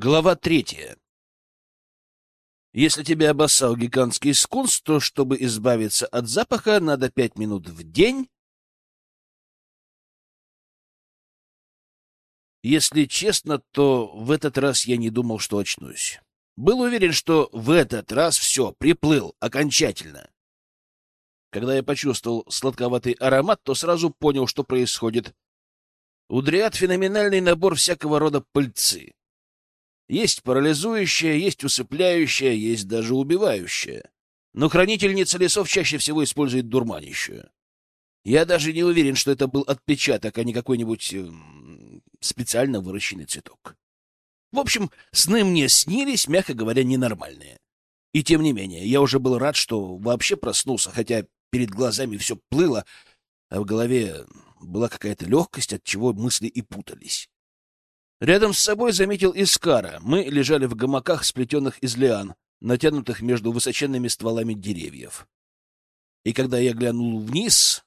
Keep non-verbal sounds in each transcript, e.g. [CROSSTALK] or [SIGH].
Глава третья. Если тебя обоссал гигантский скунс, то, чтобы избавиться от запаха, надо пять минут в день. Если честно, то в этот раз я не думал, что очнусь. Был уверен, что в этот раз все, приплыл окончательно. Когда я почувствовал сладковатый аромат, то сразу понял, что происходит. У дриад феноменальный набор всякого рода пыльцы. Есть парализующее, есть усыпляющее, есть даже убивающее. Но хранительница лесов чаще всего использует дурманящую. Я даже не уверен, что это был отпечаток, а не какой-нибудь э, специально выращенный цветок. В общем, сны мне снились, мягко говоря, ненормальные. И тем не менее, я уже был рад, что вообще проснулся, хотя перед глазами все плыло, а в голове была какая-то легкость, от чего мысли и путались. Рядом с собой заметил Искара. Мы лежали в гамаках, сплетенных из лиан, натянутых между высоченными стволами деревьев. И когда я глянул вниз,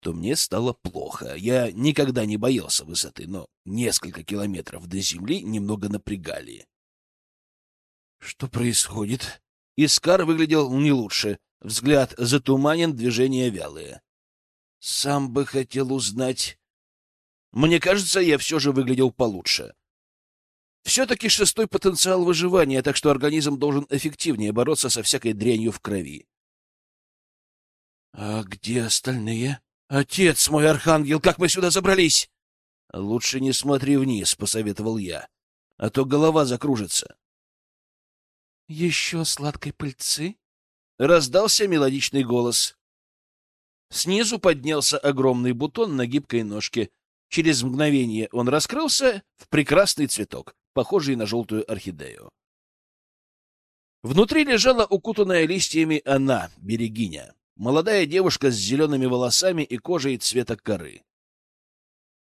то мне стало плохо. Я никогда не боялся высоты, но несколько километров до земли немного напрягали. Что происходит? Искар выглядел не лучше. Взгляд затуманен, движения вялые. Сам бы хотел узнать, мне кажется, я все же выглядел получше. Все-таки шестой потенциал выживания, так что организм должен эффективнее бороться со всякой дрянью в крови. — А где остальные? — Отец мой, архангел, как мы сюда забрались? — Лучше не смотри вниз, — посоветовал я, — а то голова закружится. — Еще сладкой пыльцы? — раздался мелодичный голос. Снизу поднялся огромный бутон на гибкой ножке — Через мгновение он раскрылся в прекрасный цветок, похожий на желтую орхидею. Внутри лежала укутанная листьями она, берегиня, молодая девушка с зелеными волосами и кожей цвета коры.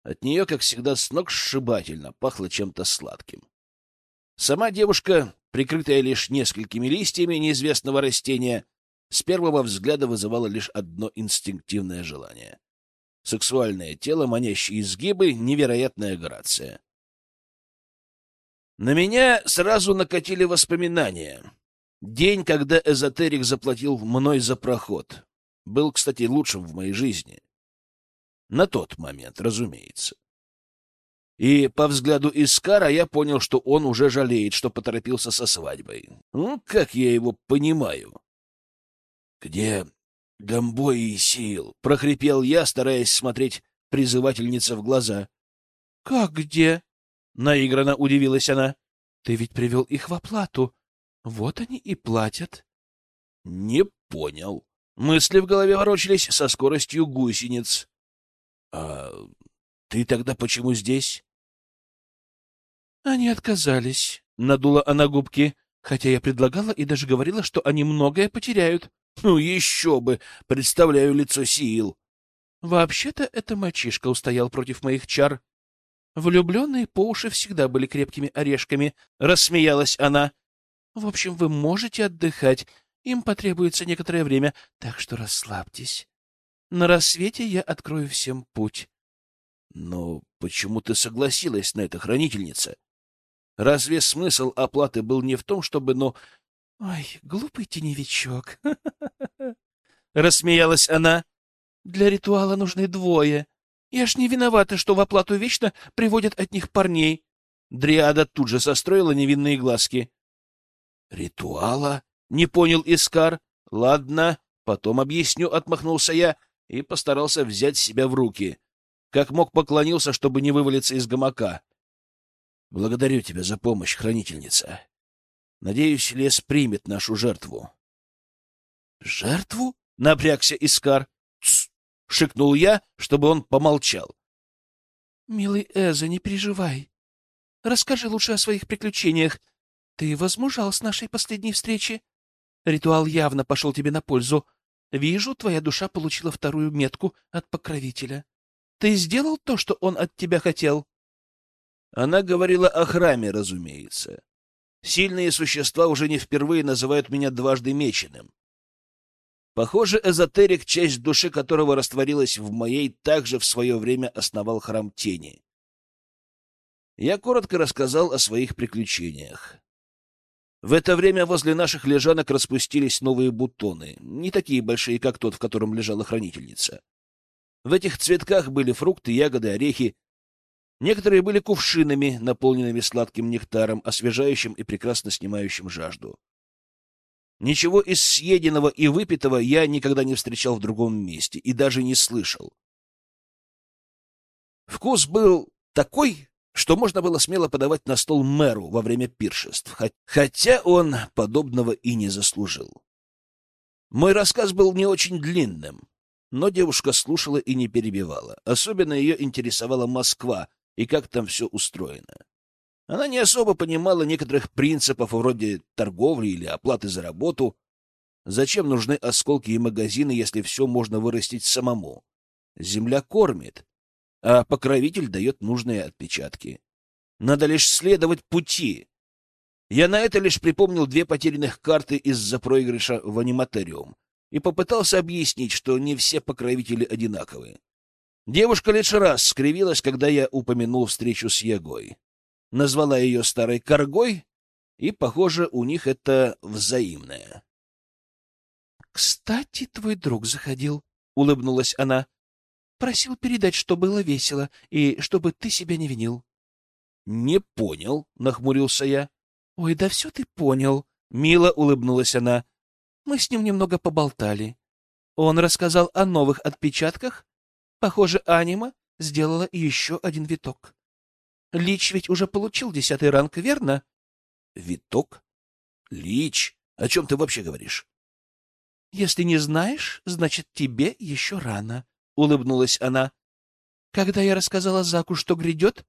От нее, как всегда, с ног сшибательно пахло чем-то сладким. Сама девушка, прикрытая лишь несколькими листьями неизвестного растения, с первого взгляда вызывала лишь одно инстинктивное желание Сексуальное тело, манящие изгибы, невероятная грация. На меня сразу накатили воспоминания. День, когда эзотерик заплатил мной за проход, был, кстати, лучшим в моей жизни. На тот момент, разумеется. И по взгляду Искара я понял, что он уже жалеет, что поторопился со свадьбой. Ну, как я его понимаю. — Где Гомбой и сил! — прохрипел я, стараясь смотреть призывательнице в глаза. — Как где? — наигранно удивилась она. — Ты ведь привел их в оплату. Вот они и платят. — Не понял. Мысли в голове ворочались со скоростью гусениц. — А ты тогда почему здесь? — Они отказались, — надула она губки, хотя я предлагала и даже говорила, что они многое потеряют. Ну, еще бы! Представляю лицо Сиил. Вообще-то это мальчишка устоял против моих чар. Влюбленные по уши всегда были крепкими орешками, — рассмеялась она. В общем, вы можете отдыхать. Им потребуется некоторое время, так что расслабьтесь. На рассвете я открою всем путь. Но почему ты согласилась на это, хранительница? Разве смысл оплаты был не в том, чтобы, ну, — Ой, глупый теневичок! [LAUGHS] — рассмеялась она. — Для ритуала нужны двое. Я ж не виновата, что в оплату вечно приводят от них парней. Дриада тут же состроила невинные глазки. — Ритуала? — не понял Искар. — Ладно, потом объясню, — отмахнулся я и постарался взять себя в руки. Как мог поклонился, чтобы не вывалиться из гамака. — Благодарю тебя за помощь, хранительница. Надеюсь, лес примет нашу жертву. — Жертву? — напрягся Искар. — Тсс! — шикнул я, чтобы он помолчал. — Милый Эза, не переживай. Расскажи лучше о своих приключениях. Ты возмужал с нашей последней встречи. Ритуал явно пошел тебе на пользу. Вижу, твоя душа получила вторую метку от покровителя. Ты сделал то, что он от тебя хотел? Она говорила о храме, разумеется. Сильные существа уже не впервые называют меня дважды меченым. Похоже, эзотерик, часть души которого растворилась в моей, также в свое время основал храм тени. Я коротко рассказал о своих приключениях. В это время возле наших лежанок распустились новые бутоны, не такие большие, как тот, в котором лежала хранительница. В этих цветках были фрукты, ягоды, орехи. Некоторые были кувшинами, наполненными сладким нектаром, освежающим и прекрасно снимающим жажду. Ничего из съеденного и выпитого я никогда не встречал в другом месте и даже не слышал. Вкус был такой, что можно было смело подавать на стол мэру во время пиршеств, хотя он подобного и не заслужил. Мой рассказ был не очень длинным, но девушка слушала и не перебивала. Особенно ее интересовала Москва и как там все устроено. Она не особо понимала некоторых принципов вроде торговли или оплаты за работу. Зачем нужны осколки и магазины, если все можно вырастить самому? Земля кормит, а покровитель дает нужные отпечатки. Надо лишь следовать пути. Я на это лишь припомнил две потерянных карты из-за проигрыша в аниматориум и попытался объяснить, что не все покровители одинаковые. Девушка лишь раз скривилась, когда я упомянул встречу с Ягой. Назвала ее старой коргой, и, похоже, у них это взаимное. — Кстати, твой друг заходил, — улыбнулась она. Просил передать, что было весело, и чтобы ты себя не винил. — Не понял, — нахмурился я. — Ой, да все ты понял, — мило улыбнулась она. Мы с ним немного поболтали. Он рассказал о новых отпечатках. Похоже, анима сделала еще один виток. Лич ведь уже получил десятый ранг, верно? — Виток? Лич? О чем ты вообще говоришь? — Если не знаешь, значит, тебе еще рано, улыбнулась она. Когда я рассказала Заку, что грядет,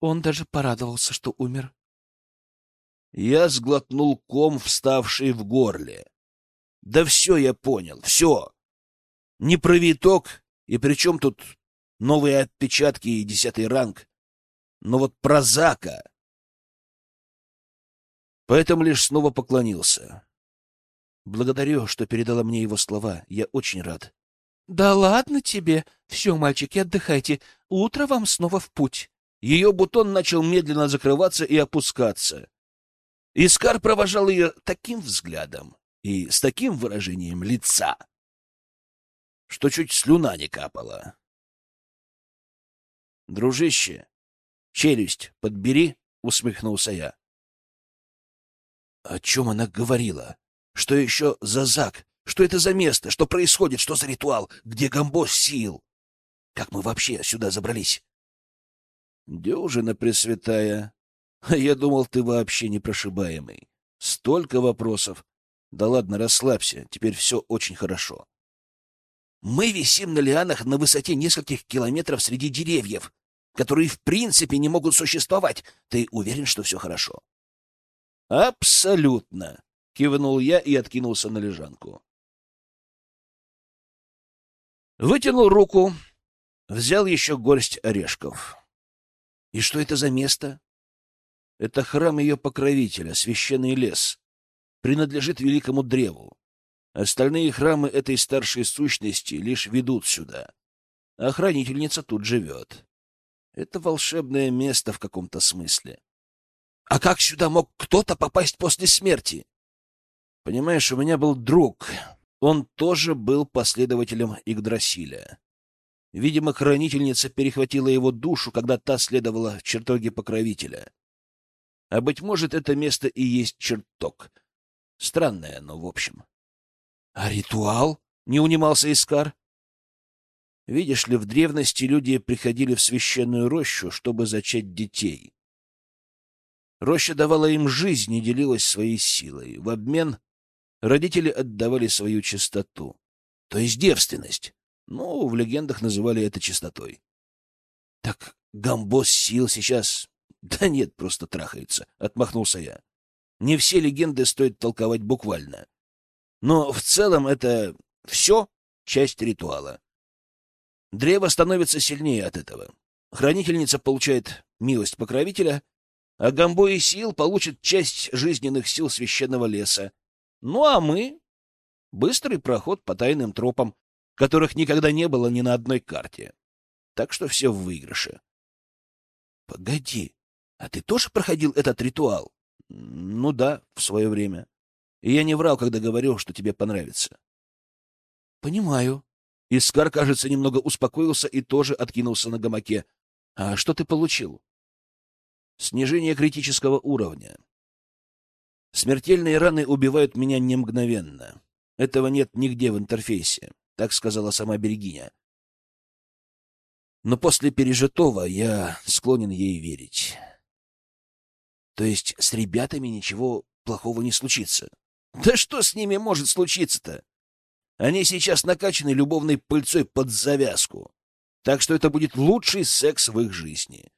он даже порадовался, что умер. Я сглотнул ком, вставший в горле. Да все я понял, все. Не про виток, и при чем тут новые отпечатки и десятый ранг, но вот про Зака. Поэтому лишь снова поклонился. Благодарю, что передала мне его слова. Я очень рад. Да ладно тебе. Все, мальчики, отдыхайте. Утро вам снова в путь. Ее бутон начал медленно закрываться и опускаться. Искар провожал ее таким взглядом и с таким выражением лица, что чуть слюна не капала. «Дружище, челюсть подбери», — усмехнулся я. О чем она говорила? Что еще за Зак? Что это за место? Что происходит? Что за ритуал? Где Гамбос сил? Как мы вообще сюда забрались? Дюжина Пресвятая. Я думал, ты вообще непрошибаемый. Столько вопросов. Да ладно, расслабься. Теперь все очень хорошо. Мы висим на лианах на высоте нескольких километров среди деревьев, которые в принципе не могут существовать. Ты уверен, что все хорошо? Абсолютно. Кивнул я и откинулся на лежанку. Вытянул руку, взял еще горсть орешков. И что это за место? Это храм ее покровителя, священный лес. Принадлежит великому древу. Остальные храмы этой старшей сущности лишь ведут сюда. А хранительница тут живет. Это волшебное место в каком-то смысле. А как сюда мог кто-то попасть после смерти? Понимаешь, у меня был друг, он тоже был последователем Игдрасиля. Видимо, хранительница перехватила его душу, когда та следовала в чертоге покровителя. А, быть может, это место и есть чертог. Странное оно, в общем. — А ритуал? — не унимался Искар. Видишь ли, в древности люди приходили в священную рощу, чтобы зачать детей. Роща давала им жизнь и делилась своей силой. В обмен родители отдавали свою чистоту, то есть девственность. Ну, в легендах называли это чистотой. Так Гамбос сил сейчас... Да нет, просто трахается, — отмахнулся я. Не все легенды стоит толковать буквально. Но в целом это все часть ритуала. Древо становится сильнее от этого. Хранительница получает милость покровителя, а Гамбо и сил получит часть жизненных сил священного леса. Ну а мы — быстрый проход по тайным тропам, которых никогда не было ни на одной карте. Так что все в выигрыше. — Погоди, А ты тоже проходил этот ритуал? Ну да, в свое время. И я не врал, когда говорил, что тебе понравится. Понимаю. Искар, кажется, немного успокоился и тоже откинулся на гамаке. А что ты получил? Снижение критического уровня. Смертельные раны убивают меня не мгновенно. Этого нет нигде в интерфейсе, так сказала сама Берегиня. Но после пережитого я склонен ей верить. То есть с ребятами ничего плохого не случится? Да что с ними может случиться-то? Они сейчас накачаны любовной пыльцой под завязку. Так что это будет лучший секс в их жизни.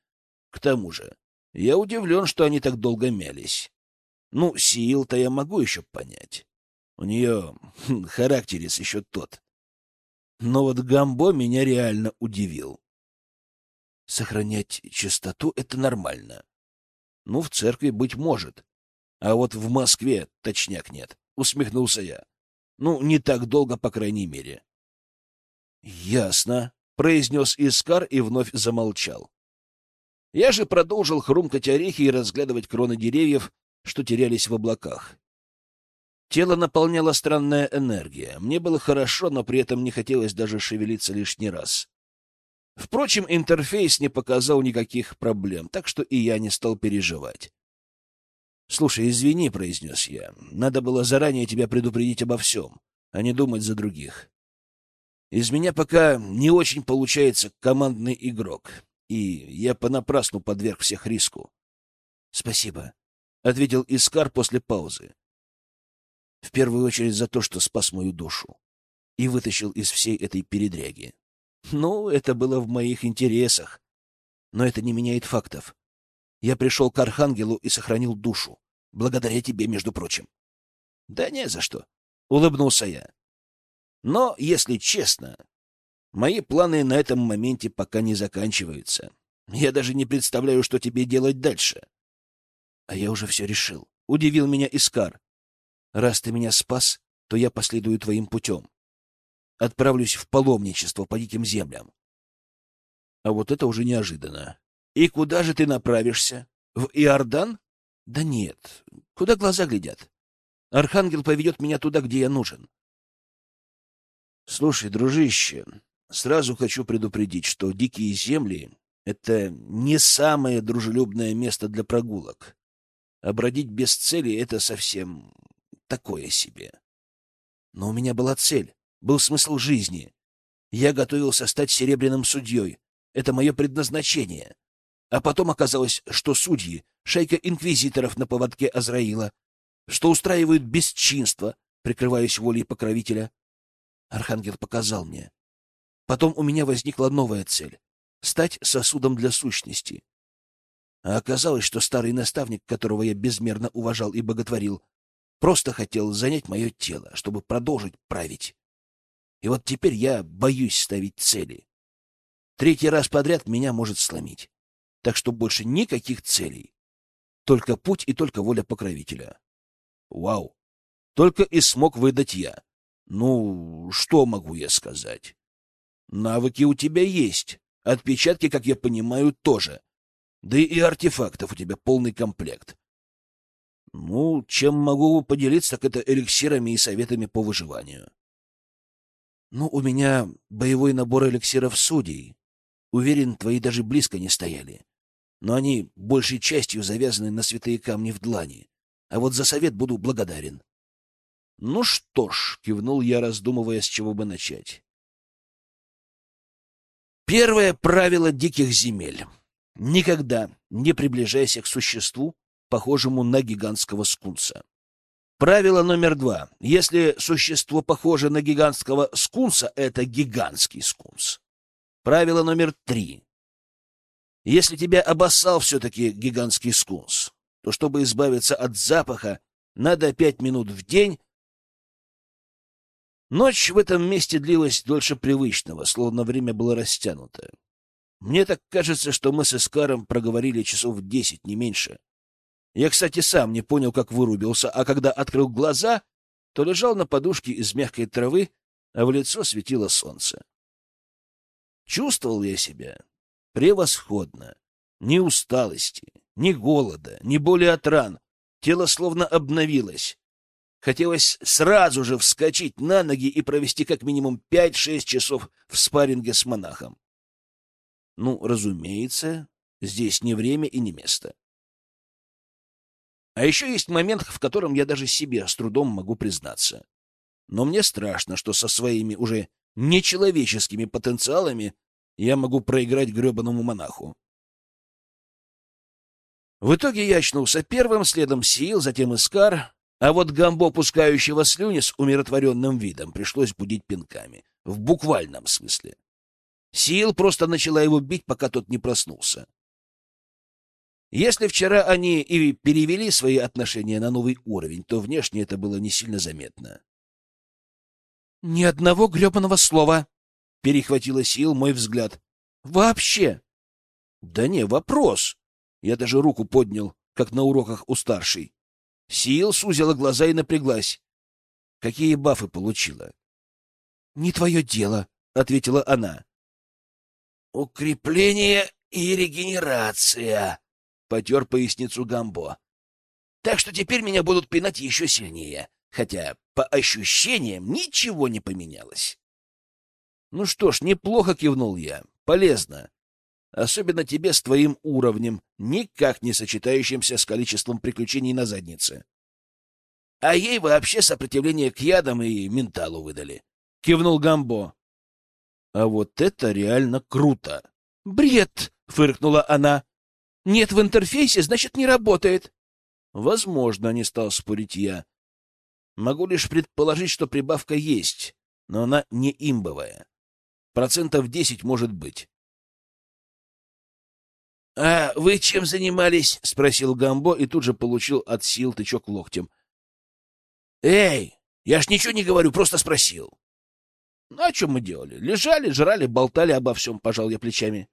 К тому же, я удивлен, что они так долго мялись. Ну, сил-то я могу еще понять. У нее хм, характерец еще тот. Но вот Гамбо меня реально удивил. Сохранять чистоту — это нормально. Ну, в церкви, быть может. А вот в Москве точняк нет, — усмехнулся я. Ну, не так долго, по крайней мере. — Ясно, — произнес Искар и вновь замолчал. Я же продолжил хрумкать орехи и разглядывать кроны деревьев, что терялись в облаках. Тело наполняла странная энергия. Мне было хорошо, но при этом не хотелось даже шевелиться лишний раз. Впрочем, интерфейс не показал никаких проблем, так что и я не стал переживать. «Слушай, извини», — произнес я, — «надо было заранее тебя предупредить обо всем, а не думать за других. Из меня пока не очень получается командный игрок, и я понапрасну подверг всех риску». «Спасибо», — ответил Искар после паузы. «В первую очередь за то, что спас мою душу и вытащил из всей этой передряги. Ну, это было в моих интересах, но это не меняет фактов. Я пришел к Архангелу и сохранил душу. Благодаря тебе, между прочим. — Да не за что, — улыбнулся я. Но, если честно, мои планы на этом моменте пока не заканчиваются. Я даже не представляю, что тебе делать дальше. — А я уже все решил. Удивил меня Искар. Раз ты меня спас, то я последую твоим путем. Отправлюсь в паломничество по диким землям. А вот это уже неожиданно. И куда же ты направишься? В Иордан? Да нет. Куда глаза глядят? Архангел поведет меня туда, где я нужен. Слушай, дружище, сразу хочу предупредить, что дикие земли — это не самое дружелюбное место для прогулок. А бродить без цели — это совсем такое себе. Но у меня была цель, был смысл жизни. Я готовился стать серебряным судьей. Это мое предназначение. А потом оказалось, что судьи — шайка инквизиторов на поводке Азраила, что устраивают бесчинство, прикрываясь волей покровителя. Архангел показал мне. Потом у меня возникла новая цель — стать сосудом для сущности. А оказалось, что старый наставник, которого я безмерно уважал и боготворил, просто хотел занять мое тело, чтобы продолжить править. И вот теперь я боюсь ставить цели. Третий раз подряд меня может сломить. Так что больше никаких целей. Только путь и только воля покровителя. Вау! Только и смог выдать я. Ну, что могу я сказать? Навыки у тебя есть. Отпечатки, как я понимаю, тоже. Да и артефактов у тебя полный комплект. Ну, чем могу поделиться, так это эликсирами и советами по выживанию. Ну, у меня боевой набор эликсиров судей. Уверен, твои даже близко не стояли но они большей частью завязаны на святые камни в длани. А вот за совет буду благодарен. — Ну что ж, — кивнул я, раздумывая, с чего бы начать. Первое правило диких земель. Никогда не приближайся к существу, похожему на гигантского скунса. Правило номер два. Если существо похоже на гигантского скунса, это гигантский скунс. Правило номер три. Если тебя обоссал все-таки гигантский скунс, то чтобы избавиться от запаха, надо пять минут в день. Ночь в этом месте длилась дольше привычного, словно время было растянуто. Мне так кажется, что мы с Искаром проговорили часов десять, не меньше. Я, кстати, сам не понял, как вырубился, а когда открыл глаза, то лежал на подушке из мягкой травы, а в лицо светило солнце. Чувствовал я себя Превосходно. Ни усталости, ни голода, ни боли от ран. Тело словно обновилось. Хотелось сразу же вскочить на ноги и провести как минимум пять-шесть часов в спарринге с монахом. Ну, разумеется, здесь не время и не место. А еще есть момент, в котором я даже себе с трудом могу признаться. Но мне страшно, что со своими уже нечеловеческими потенциалами я могу проиграть гребаному монаху. В итоге я очнулся первым, следом Сил, затем Искар, а вот Гамбо, пускающего слюни с умиротворенным видом, пришлось будить пинками. В буквальном смысле. Сил просто начала его бить, пока тот не проснулся. Если вчера они и перевели свои отношения на новый уровень, то внешне это было не сильно заметно. «Ни одного гребаного слова!» — перехватила сил мой взгляд. «Вообще!» «Да не, вопрос!» Я даже руку поднял, как на уроках у старшей. Сил сузила глаза и напряглась. «Какие бафы получила?» «Не твое дело», — ответила она. «Укрепление и регенерация», — потер поясницу Гамбо. «Так что теперь меня будут пинать еще сильнее хотя по ощущениям ничего не поменялось. Ну что ж, неплохо кивнул я. Полезно. Особенно тебе с твоим уровнем, никак не сочетающимся с количеством приключений на заднице. А ей вообще сопротивление к ядам и менталу выдали. Кивнул Гамбо. А вот это реально круто. Бред! Фыркнула она. Нет в интерфейсе, значит, не работает. Возможно, не стал спорить я. Могу лишь предположить, что прибавка есть, но она не имбовая. Процентов десять может быть. — А вы чем занимались? — спросил Гамбо и тут же получил от сил тычок локтем. — Эй, я ж ничего не говорю, просто спросил. — Ну, а что мы делали? Лежали, жрали, болтали обо всем, пожал я плечами.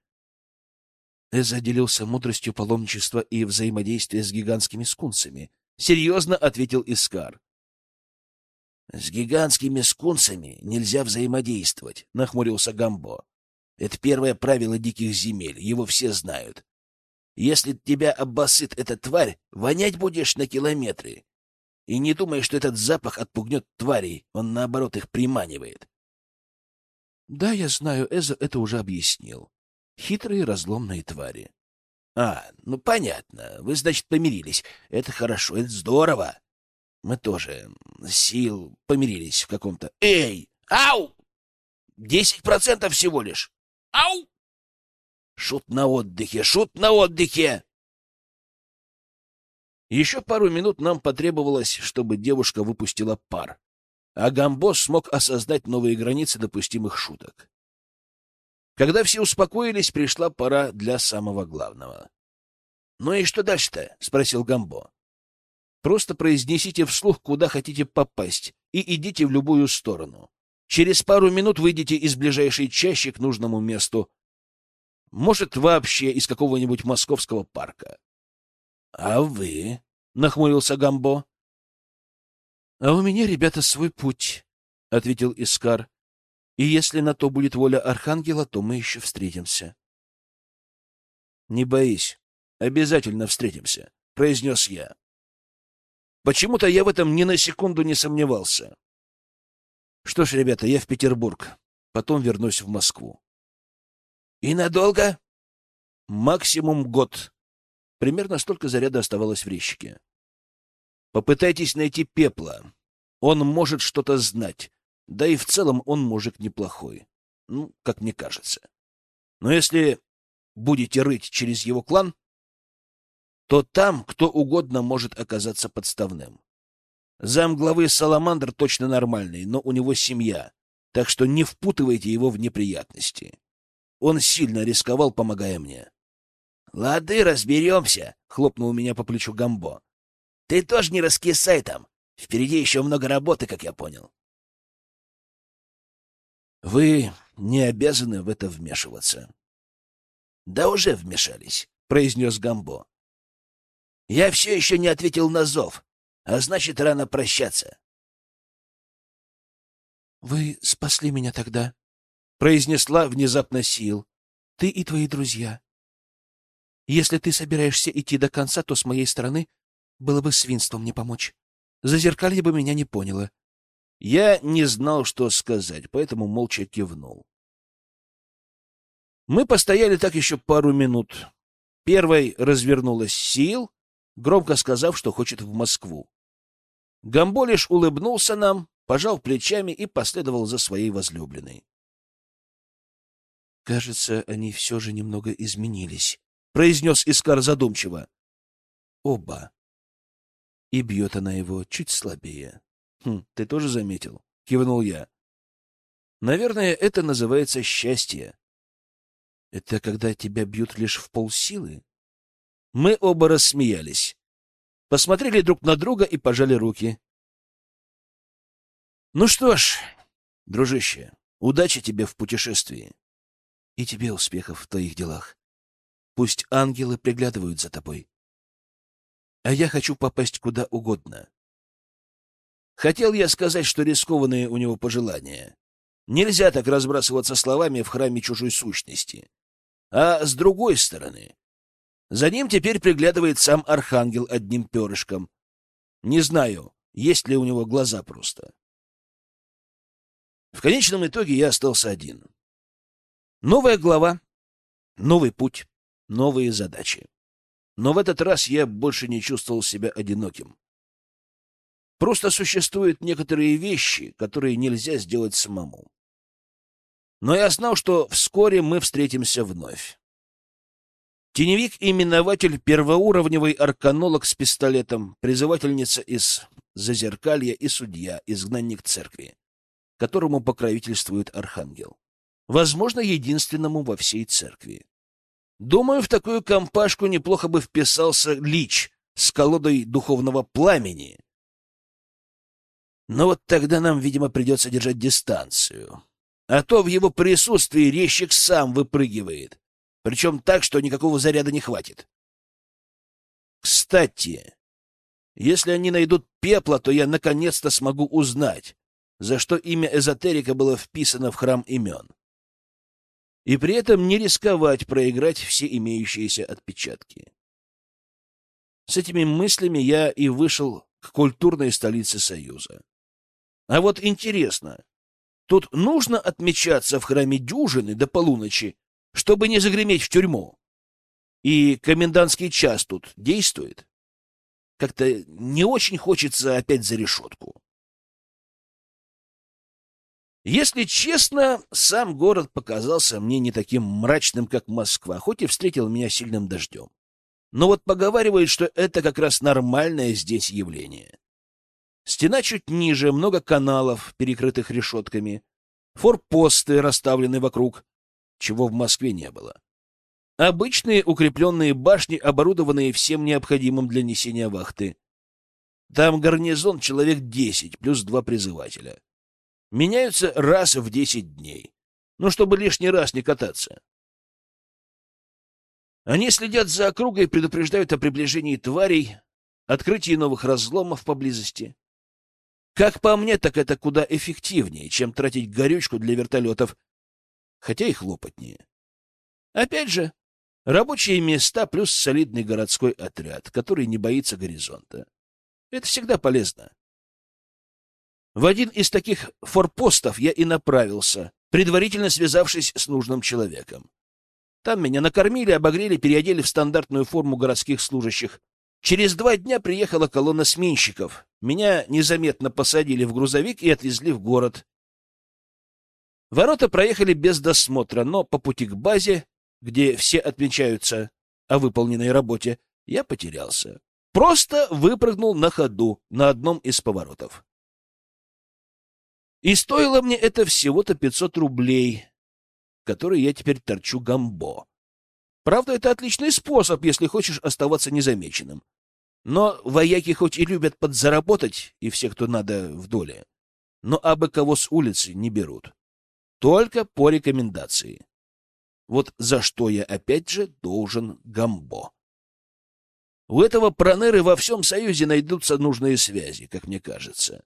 Эза делился мудростью паломничества и взаимодействия с гигантскими скунсами. Серьезно ответил Искар. С гигантскими скунсами нельзя взаимодействовать, нахмурился Гамбо. Это первое правило диких земель, его все знают. Если тебя обоссыт эта тварь, вонять будешь на километры. И не думай, что этот запах отпугнет тварей, он, наоборот, их приманивает. Да, я знаю, Эза это уже объяснил. Хитрые разломные твари. А, ну понятно, вы, значит, помирились. Это хорошо, это здорово. Мы тоже сил помирились в каком-то... Эй! Ау! Десять процентов всего лишь! Ау! Шут на отдыхе! Шут на отдыхе! Еще пару минут нам потребовалось, чтобы девушка выпустила пар, а Гамбос смог осознать новые границы допустимых шуток. Когда все успокоились, пришла пора для самого главного. — Ну и что дальше-то? — спросил Гамбо. Просто произнесите вслух, куда хотите попасть, и идите в любую сторону. Через пару минут выйдете из ближайшей чащи к нужному месту. Может, вообще из какого-нибудь московского парка. — А вы? — нахмурился Гамбо. — А у меня, ребята, свой путь, — ответил Искар. — И если на то будет воля Архангела, то мы еще встретимся. — Не боись, обязательно встретимся, — произнес я. Почему-то я в этом ни на секунду не сомневался. Что ж, ребята, я в Петербург. Потом вернусь в Москву. И надолго? Максимум год. Примерно столько заряда оставалось в речке. Попытайтесь найти пепла. Он может что-то знать. Да и в целом он мужик неплохой. Ну, как мне кажется. Но если будете рыть через его клан, то там кто угодно может оказаться подставным. Зам главы Саламандр точно нормальный, но у него семья, так что не впутывайте его в неприятности. Он сильно рисковал, помогая мне. — Лады, разберемся, — хлопнул меня по плечу Гамбо. — Ты тоже не раскисай там. Впереди еще много работы, как я понял. — Вы не обязаны в это вмешиваться. — Да уже вмешались, — произнес Гамбо. Я все еще не ответил на зов, а значит, рано прощаться. «Вы спасли меня тогда», — произнесла внезапно Сил. «Ты и твои друзья. Если ты собираешься идти до конца, то с моей стороны было бы свинством не помочь. Зазеркалье бы меня не поняло. Я не знал, что сказать, поэтому молча кивнул. Мы постояли так еще пару минут. Первой развернулась Сил, громко сказав, что хочет в Москву. Гамбо лишь улыбнулся нам, пожал плечами и последовал за своей возлюбленной. «Кажется, они все же немного изменились», — произнес Искар задумчиво. «Оба. И бьет она его чуть слабее». «Хм, ты тоже заметил?» — кивнул я. «Наверное, это называется счастье». «Это когда тебя бьют лишь в полсилы?» Мы оба рассмеялись. Посмотрели друг на друга и пожали руки. Ну что ж, дружище, удачи тебе в путешествии. И тебе успехов в твоих делах. Пусть ангелы приглядывают за тобой. А я хочу попасть куда угодно. Хотел я сказать, что рискованные у него пожелания. Нельзя так разбрасываться словами в храме чужой сущности. А с другой стороны, за ним теперь приглядывает сам архангел одним перышком. Не знаю, есть ли у него глаза просто. В конечном итоге я остался один. Новая глава, новый путь, новые задачи. Но в этот раз я больше не чувствовал себя одиноким. Просто существуют некоторые вещи, которые нельзя сделать самому. Но я знал, что вскоре мы встретимся вновь. Теневик-именователь, первоуровневый арканолог с пистолетом, призывательница из Зазеркалья и судья, изгнанник церкви которому покровительствует архангел. Возможно, единственному во всей церкви. Думаю, в такую компашку неплохо бы вписался Лич с колодой духовного пламени. Но вот тогда нам, видимо, придется держать дистанцию. А то в его присутствии резчик сам выпрыгивает. Причем так, что никакого заряда не хватит. Кстати, если они найдут пепла, то я наконец-то смогу узнать, за что имя эзотерика было вписано в храм имен. И при этом не рисковать проиграть все имеющиеся отпечатки. С этими мыслями я и вышел к культурной столице Союза. А вот интересно, тут нужно отмечаться в храме дюжины до полуночи, чтобы не загреметь в тюрьму? И комендантский час тут действует? Как-то не очень хочется опять за решетку. Если честно, сам город показался мне не таким мрачным, как Москва, хоть и встретил меня сильным дождем. Но вот поговаривают, что это как раз нормальное здесь явление. Стена чуть ниже, много каналов, перекрытых решетками, форпосты расставлены вокруг, чего в Москве не было. Обычные укрепленные башни, оборудованные всем необходимым для несения вахты. Там гарнизон человек десять, плюс два призывателя меняются раз в десять дней. Ну, чтобы лишний раз не кататься. Они следят за округой, предупреждают о приближении тварей, открытии новых разломов поблизости. Как по мне, так это куда эффективнее, чем тратить горючку для вертолетов, хотя и хлопотнее. Опять же, рабочие места плюс солидный городской отряд, который не боится горизонта. Это всегда полезно. В один из таких форпостов я и направился, предварительно связавшись с нужным человеком. Там меня накормили, обогрели, переодели в стандартную форму городских служащих. Через два дня приехала колонна сменщиков. Меня незаметно посадили в грузовик и отвезли в город. Ворота проехали без досмотра, но по пути к базе, где все отмечаются о выполненной работе, я потерялся. Просто выпрыгнул на ходу на одном из поворотов. И стоило мне это всего-то 500 рублей, которые я теперь торчу гамбо. Правда, это отличный способ, если хочешь оставаться незамеченным. Но вояки хоть и любят подзаработать, и все, кто надо, в доле, но абы кого с улицы не берут. Только по рекомендации. Вот за что я опять же должен гамбо. У этого пронеры во всем Союзе найдутся нужные связи, как мне кажется.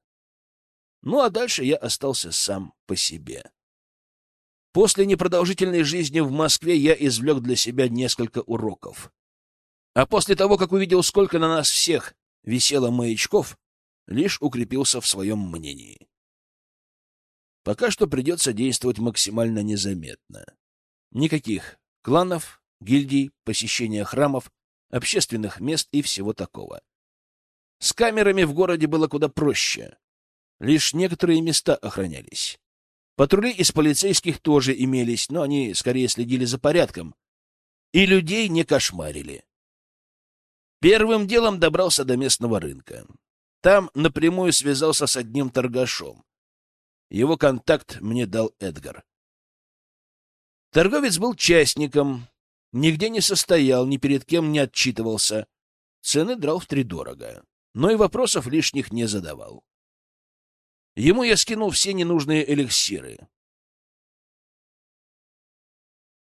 Ну а дальше я остался сам по себе. После непродолжительной жизни в Москве я извлек для себя несколько уроков. А после того, как увидел, сколько на нас всех висело маячков, лишь укрепился в своем мнении. Пока что придется действовать максимально незаметно. Никаких кланов, гильдий, посещения храмов, общественных мест и всего такого. С камерами в городе было куда проще. Лишь некоторые места охранялись. Патрули из полицейских тоже имелись, но они скорее следили за порядком. И людей не кошмарили. Первым делом добрался до местного рынка. Там напрямую связался с одним торгашом. Его контакт мне дал Эдгар. Торговец был частником, нигде не состоял, ни перед кем не отчитывался. Цены драл втридорого, но и вопросов лишних не задавал. Ему я скинул все ненужные эликсиры.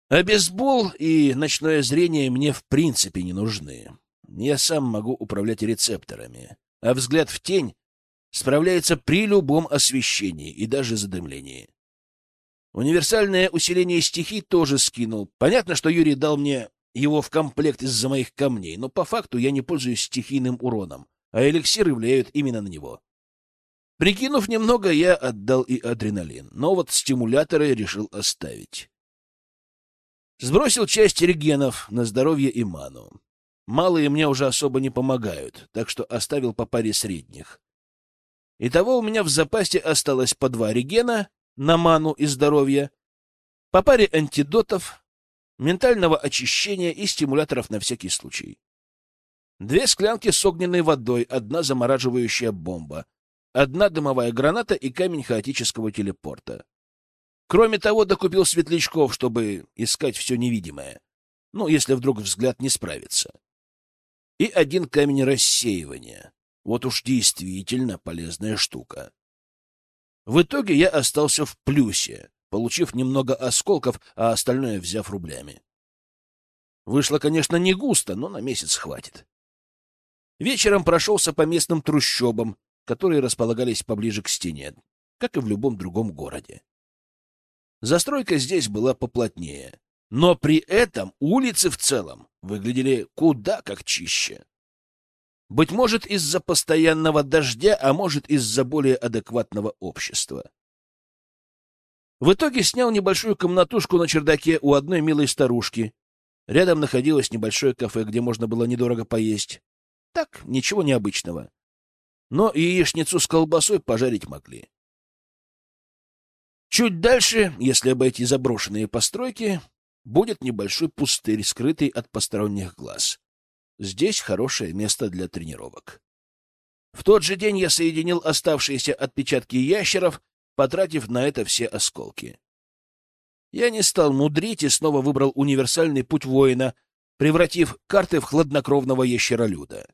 А бейсбол и ночное зрение мне в принципе не нужны. Я сам могу управлять рецепторами, а взгляд в тень справляется при любом освещении и даже задымлении. Универсальное усиление стихий тоже скинул. Понятно, что Юрий дал мне его в комплект из-за моих камней, но по факту я не пользуюсь стихийным уроном, а эликсиры влияют именно на него. Прикинув немного, я отдал и адреналин, но вот стимуляторы решил оставить. Сбросил часть регенов на здоровье и ману. Малые мне уже особо не помогают, так что оставил по паре средних. Итого у меня в запасе осталось по два регена на ману и здоровье, по паре антидотов, ментального очищения и стимуляторов на всякий случай. Две склянки с огненной водой, одна замораживающая бомба, одна дымовая граната и камень хаотического телепорта. Кроме того, докупил светлячков, чтобы искать все невидимое. Ну, если вдруг взгляд не справится и один камень рассеивания. Вот уж действительно полезная штука. В итоге я остался в плюсе, получив немного осколков, а остальное взяв рублями. Вышло, конечно, не густо, но на месяц хватит. Вечером прошелся по местным трущобам, которые располагались поближе к стене, как и в любом другом городе. Застройка здесь была поплотнее, но при этом улицы в целом выглядели куда как чище. Быть может, из-за постоянного дождя, а может, из-за более адекватного общества. В итоге снял небольшую комнатушку на чердаке у одной милой старушки. Рядом находилось небольшое кафе, где можно было недорого поесть. Так, ничего необычного. Но яичницу с колбасой пожарить могли. Чуть дальше, если обойти заброшенные постройки, будет небольшой пустырь, скрытый от посторонних глаз. Здесь хорошее место для тренировок. В тот же день я соединил оставшиеся отпечатки ящеров, потратив на это все осколки. Я не стал мудрить и снова выбрал универсальный путь воина, превратив карты в хладнокровного ящеролюда.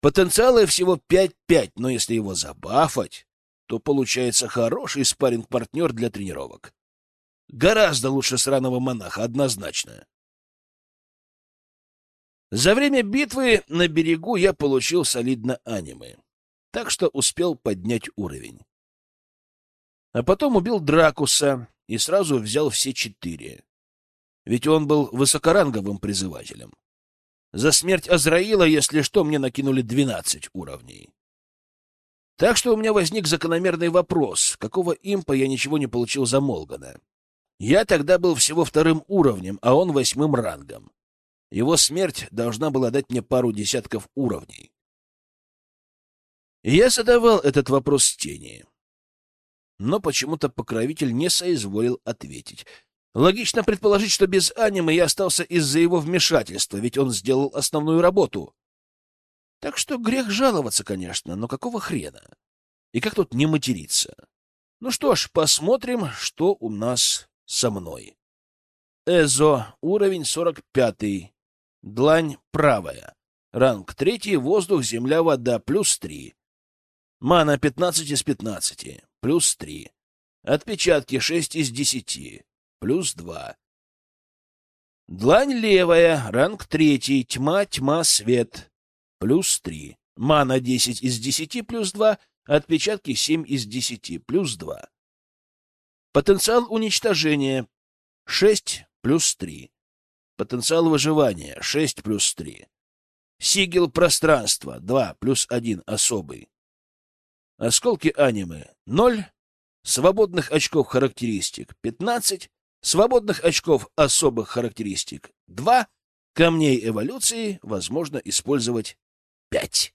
Потенциала всего 5-5, но если его забафать, то получается хороший спарринг-партнер для тренировок. Гораздо лучше сраного монаха, однозначно. За время битвы на берегу я получил солидно анимы, так что успел поднять уровень. А потом убил Дракуса и сразу взял все четыре. Ведь он был высокоранговым призывателем. За смерть Азраила, если что, мне накинули двенадцать уровней. Так что у меня возник закономерный вопрос, какого импа я ничего не получил за Молгана. Я тогда был всего вторым уровнем, а он восьмым рангом. Его смерть должна была дать мне пару десятков уровней. я задавал этот вопрос тени. Но почему-то покровитель не соизволил ответить. Логично предположить, что без анимы я остался из-за его вмешательства, ведь он сделал основную работу. Так что грех жаловаться, конечно, но какого хрена? И как тут не материться? Ну что ж, посмотрим, что у нас со мной. Эзо, уровень 45. Длань правая. Ранг 3, воздух, земля, вода, плюс 3. Мана 15 из 15, плюс 3. Отпечатки 6 из 10, плюс 2. Длань левая, ранг 3, тьма, тьма, свет, плюс 3. Мана 10 из 10, плюс 2. Отпечатки 7 из 10, плюс 2. Потенциал уничтожения 6 плюс 3. Потенциал выживания 6 плюс 3. Сигил пространства 2 плюс 1 особый. Осколки анимы 0. Свободных очков характеристик 15. Свободных очков особых характеристик 2. Камней эволюции возможно использовать 5.